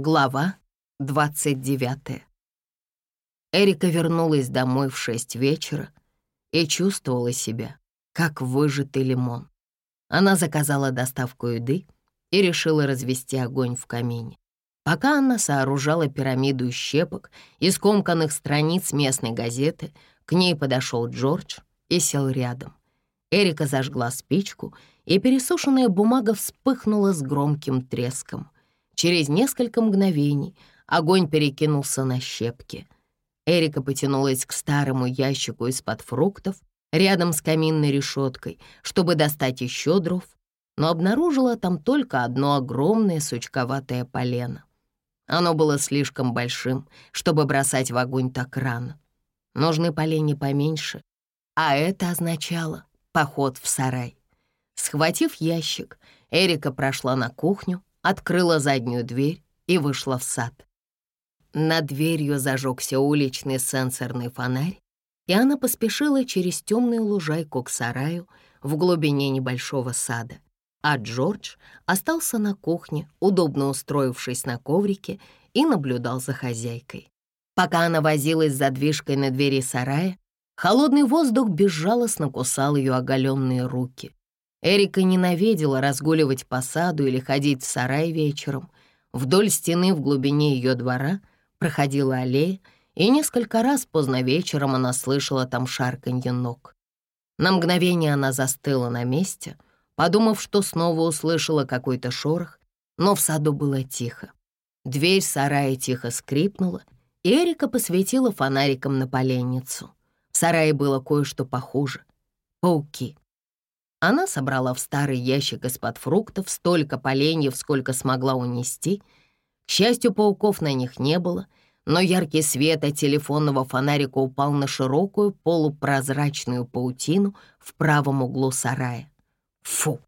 Глава 29. Эрика вернулась домой в шесть вечера и чувствовала себя, как выжатый лимон. Она заказала доставку еды и решила развести огонь в камине. Пока она сооружала пирамиду из щепок и скомканных страниц местной газеты, к ней подошел Джордж и сел рядом. Эрика зажгла спичку, и пересушенная бумага вспыхнула с громким треском — Через несколько мгновений огонь перекинулся на щепки. Эрика потянулась к старому ящику из-под фруктов рядом с каминной решеткой, чтобы достать еще дров, но обнаружила там только одно огромное сучковатое полено. Оно было слишком большим, чтобы бросать в огонь так рано. Нужны поленья поменьше, а это означало поход в сарай. Схватив ящик, Эрика прошла на кухню открыла заднюю дверь и вышла в сад. Над дверью зажегся уличный сенсорный фонарь, и она поспешила через темную лужайку к сараю в глубине небольшого сада. А Джордж остался на кухне, удобно устроившись на коврике, и наблюдал за хозяйкой. Пока она возилась с задвижкой на двери сарая, холодный воздух безжалостно кусал ее оголенные руки. Эрика ненавидела разгуливать по саду или ходить в сарай вечером. Вдоль стены в глубине ее двора проходила аллея, и несколько раз поздно вечером она слышала там шарканье ног. На мгновение она застыла на месте, подумав, что снова услышала какой-то шорох, но в саду было тихо. Дверь сарая тихо скрипнула, и Эрика посветила фонариком на поленницу. В сарае было кое-что похуже — пауки. Она собрала в старый ящик из-под фруктов столько поленьев, сколько смогла унести. К счастью, пауков на них не было, но яркий свет от телефонного фонарика упал на широкую полупрозрачную паутину в правом углу сарая. Фу!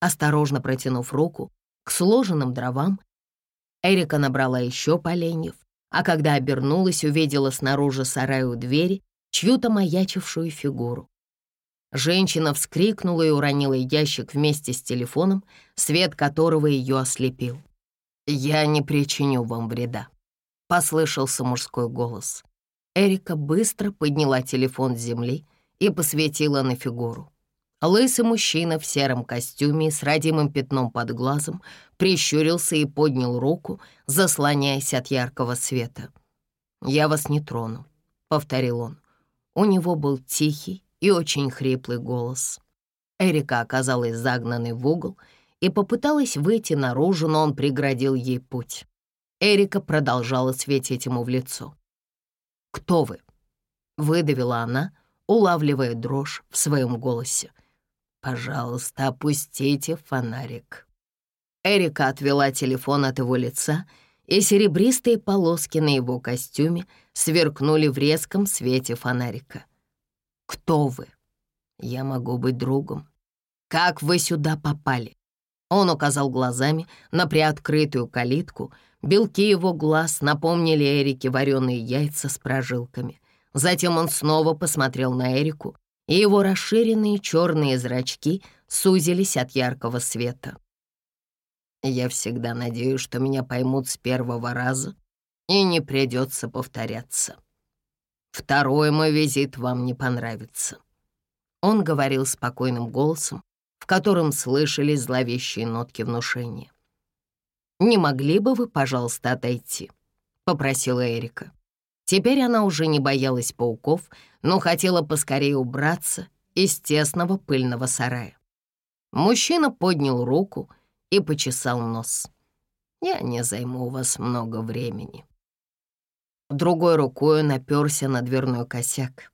Осторожно протянув руку к сложенным дровам, Эрика набрала еще поленьев, а когда обернулась, увидела снаружи сарая у двери чью-то маячившую фигуру. Женщина вскрикнула и уронила ящик вместе с телефоном, свет которого ее ослепил. «Я не причиню вам вреда», — послышался мужской голос. Эрика быстро подняла телефон с земли и посветила на фигуру. Лысый мужчина в сером костюме с родимым пятном под глазом прищурился и поднял руку, заслоняясь от яркого света. «Я вас не трону», — повторил он. У него был тихий, и очень хриплый голос. Эрика оказалась загнанной в угол и попыталась выйти наружу, но он преградил ей путь. Эрика продолжала светить ему в лицо. «Кто вы?» — выдавила она, улавливая дрожь в своем голосе. «Пожалуйста, опустите фонарик». Эрика отвела телефон от его лица, и серебристые полоски на его костюме сверкнули в резком свете фонарика. Кто вы? Я могу быть другом. Как вы сюда попали? Он указал глазами на приоткрытую калитку. Белки его глаз напомнили Эрике вареные яйца с прожилками. Затем он снова посмотрел на Эрику, и его расширенные черные зрачки сузились от яркого света. «Я всегда надеюсь, что меня поймут с первого раза, и не придется повторяться», Второй мой визит вам не понравится». Он говорил спокойным голосом, в котором слышались зловещие нотки внушения. «Не могли бы вы, пожалуйста, отойти?» — попросила Эрика. Теперь она уже не боялась пауков, но хотела поскорее убраться из тесного пыльного сарая. Мужчина поднял руку и почесал нос. «Я не займу у вас много времени». Другой рукой он оперся на дверной косяк.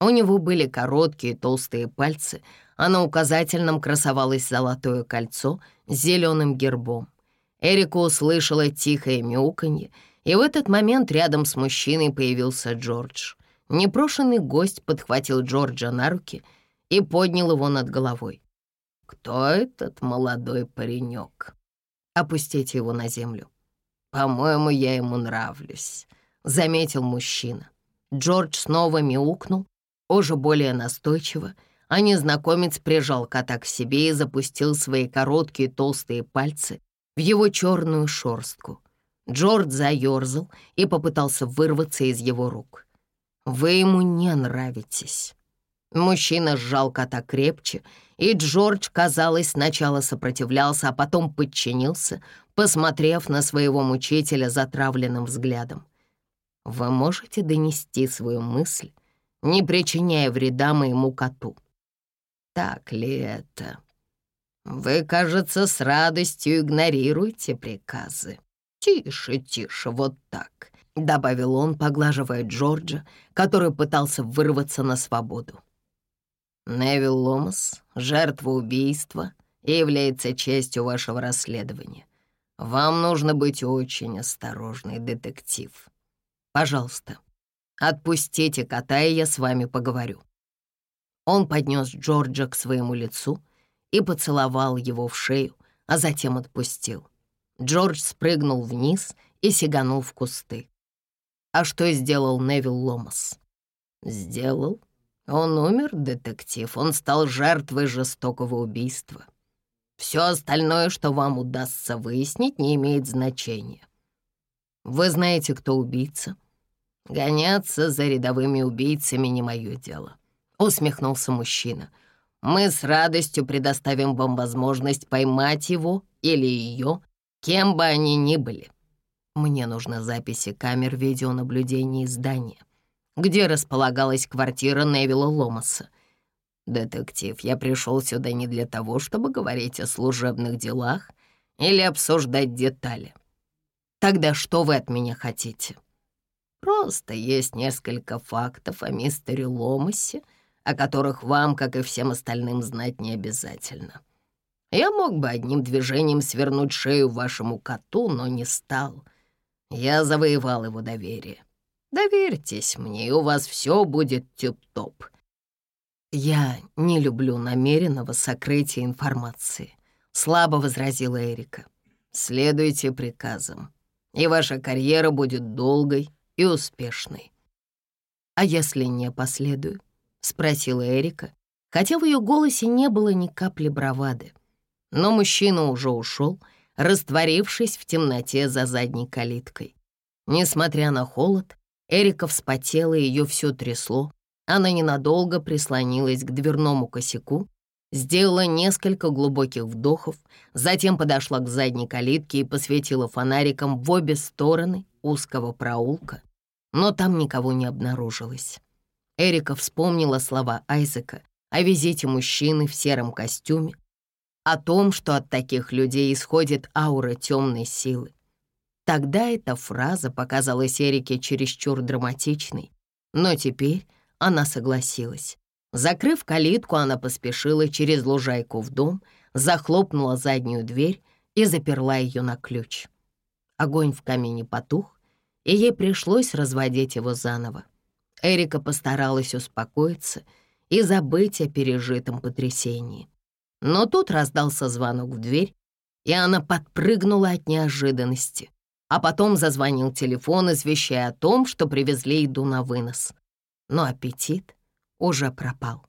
У него были короткие толстые пальцы, а на указательном красовалось золотое кольцо с зеленым гербом. Эрика услышала тихое мяуканье, и в этот момент рядом с мужчиной появился Джордж. Непрошенный гость подхватил Джорджа на руки и поднял его над головой. «Кто этот молодой паренек?» «Опустите его на землю. По-моему, я ему нравлюсь. — заметил мужчина. Джордж снова мяукнул, уже более настойчиво, а незнакомец прижал кота к себе и запустил свои короткие толстые пальцы в его черную шорстку. Джордж заерзал и попытался вырваться из его рук. «Вы ему не нравитесь». Мужчина сжал кота крепче, и Джордж, казалось, сначала сопротивлялся, а потом подчинился, посмотрев на своего мучителя затравленным взглядом. «Вы можете донести свою мысль, не причиняя вреда моему коту?» «Так ли это?» «Вы, кажется, с радостью игнорируете приказы. Тише, тише, вот так», — добавил он, поглаживая Джорджа, который пытался вырваться на свободу. Невил Ломас — жертва убийства является частью вашего расследования. Вам нужно быть очень осторожный, детектив. Пожалуйста, отпустите кота, и я с вами поговорю». Он поднес Джорджа к своему лицу и поцеловал его в шею, а затем отпустил. Джордж спрыгнул вниз и сиганул в кусты. А что сделал Невил Ломас? Сделал он умер, детектив. Он стал жертвой жестокого убийства. Все остальное, что вам удастся выяснить, не имеет значения. Вы знаете, кто убийца? Гоняться за рядовыми убийцами не мое дело. Усмехнулся мужчина. Мы с радостью предоставим вам возможность поймать его или ее, кем бы они ни были. Мне нужны записи камер видеонаблюдения здания где располагалась квартира Невилла Ломаса. «Детектив, я пришел сюда не для того, чтобы говорить о служебных делах или обсуждать детали. Тогда что вы от меня хотите?» «Просто есть несколько фактов о мистере Ломасе, о которых вам, как и всем остальным, знать не обязательно. Я мог бы одним движением свернуть шею вашему коту, но не стал. Я завоевал его доверие. Доверьтесь мне, и у вас все будет тюп-топ. Я не люблю намеренного сокрытия информации, слабо возразила Эрика. Следуйте приказам, и ваша карьера будет долгой и успешной. А если не последую? спросила Эрика, хотя в ее голосе не было ни капли бравады. Но мужчина уже ушел, растворившись в темноте за задней калиткой. Несмотря на холод, Эрика вспотела, ее все трясло. Она ненадолго прислонилась к дверному косяку, сделала несколько глубоких вдохов, затем подошла к задней калитке и посветила фонариком в обе стороны узкого проулка, но там никого не обнаружилось. Эрика вспомнила слова Айзека о визите мужчины в сером костюме, о том, что от таких людей исходит аура темной силы. Тогда эта фраза показалась Эрике чересчур драматичной, но теперь она согласилась. Закрыв калитку, она поспешила через лужайку в дом, захлопнула заднюю дверь и заперла ее на ключ. Огонь в камине потух, и ей пришлось разводить его заново. Эрика постаралась успокоиться и забыть о пережитом потрясении. Но тут раздался звонок в дверь, и она подпрыгнула от неожиданности а потом зазвонил телефон, извещая о том, что привезли еду на вынос. Но аппетит уже пропал.